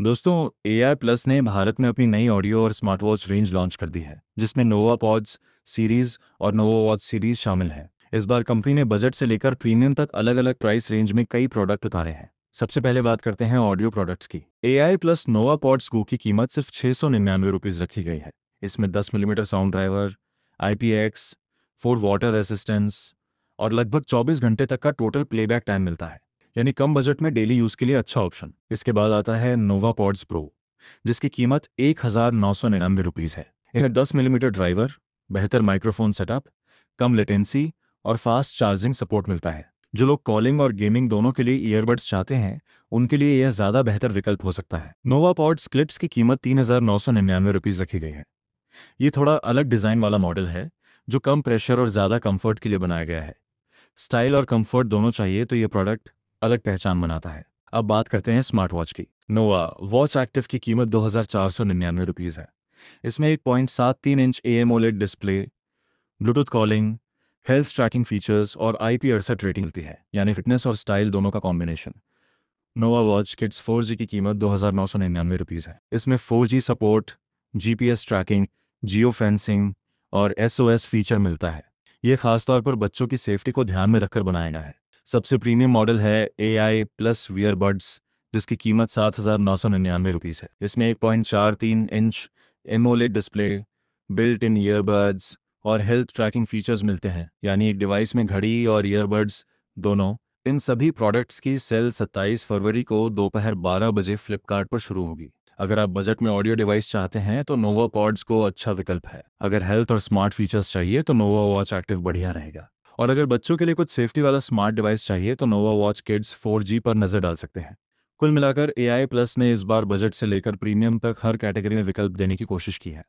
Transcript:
दोस्तों ए I plus ने भारत में अपनी नई ऑडियो और स्मार्ट वॉच रेंज लॉन्च कर दी है, जिसमें नोवा पॉड्स सीरीज़ और नोवा वॉच सीरीज़ शामिल है। इस बार कंपनी ने बजट से लेकर प्रीमियम तक अलग अलग प्राइस रेंज में कई प्रोडक्ट उतारे हैं। सबसे पहले बात करते हैं ऑडियो प्रोडक्ट्स की। ए आई प्लस नोवा पॉड्स गो की कीमत सिर्फ़ छः सौ निन्यानवे रुपीज़ रखी गई है। इसमें दस millimetre sound driver I P X four water resistance और लगभग चौबीस घंटे तक का टोटल प्लेबैक टाइम मिलता है। यानी कम बजट में डेली यूज़ के लिए अच्छा ऑप्शन। इसके बाद आता है नोवा पॉड्स प्रो, जिसकी कीमत एक हज़ार नौ सौ निन्यानवे रुपीज़ है। इसमें दस मिलीमीटर ड्राइवर, बेहतर माइक्रोफोन सेटअप, कम लेटेंसी और फास्ट चार्जिंग सपोर्ट मिलता है। जो लोग कॉलिंग और गेमिंग दोनों के लिए ईयरबड्स चाहते हैं, उनके लिए यह ज़्यादा बेहतर विकल्प हो सकता है। नोवा पॉड्स क्लिप्स की कीमत तीन हज़ार नौ सौ निन्यानवे रुपीज़ रखी गई है। ये थोड़ा अलग डिज़ाइन वाला मॉडल है, जो कम प्रेशर और ज़्यादा कंफर्ट के लिए बनाया गया है। स्टाइल और कंफर्ट दोनों चाहिए तो ये प्रोडक्ट अलग पहचान बनाता है। अब बात करते हैं स्मार्ट वॉच की। नोवा वॉच एक्टिव की कीमत दो हज़ार चार सौ निन्यानवे रुपीज़ है। इसमें एक पॉइंट सात तीन inch A M OLED display Bluetooth calling health tracking features और आई पी अड़सठ रेटिंग मिलती है। यानी फिटनेस और स्टाइल दोनों का combination Nova Watch Kids four G की कीमत दो हज़ार नौ सौ निन्यानवे रुपीज़ है। इसमें four G support G P S tracking geofencing और एस ओ एस फीचर मिलता है। ये खासतौर पर बच्चों की सेफ्टी को ध्यान में रखकर बनाया गया है। सबसे प्रीमियम मॉडल है A I plus Wear Buds जिसकी कीमत सात हज़ार नौ सौ निन्यानवे रुपीज़ है। इसमें एक पॉइंट चार तीन inch AMOLED display built in earbuds और हेल्थ ट्रैकिंग फीचर्स मिलते हैं। यानी एक डिवाइस में घड़ी और ईयरबड्स दोनों। इन सभी प्रोडक्ट्स की सेल 27 फरवरी को दोपहर 12 बजे फ्लिपकार्ट पर शुरू होगी। अगर आप बजट में ऑडियो डिवाइस चाहते हैं तो नोवा पॉड्स को अच्छा विकल्प है। अगर हेल्थ और स्मार्ट फीचर्स चाहिए तो नोवा वॉच एक्टिव बढ़िया रहेगा। और अगर बच्चों के लिए कुछ सेफ्टी वाला स्मार्ट डिवाइस चाहिए तो नोवा वॉच किड्स 4G पर नज़र डाल सकते हैं। कुल मिलाकर एआई प्लस ने इस बार बजट से लेकर प्रीमियम तक हर कैटेगरी में विकल्प देने की कोशिश की है।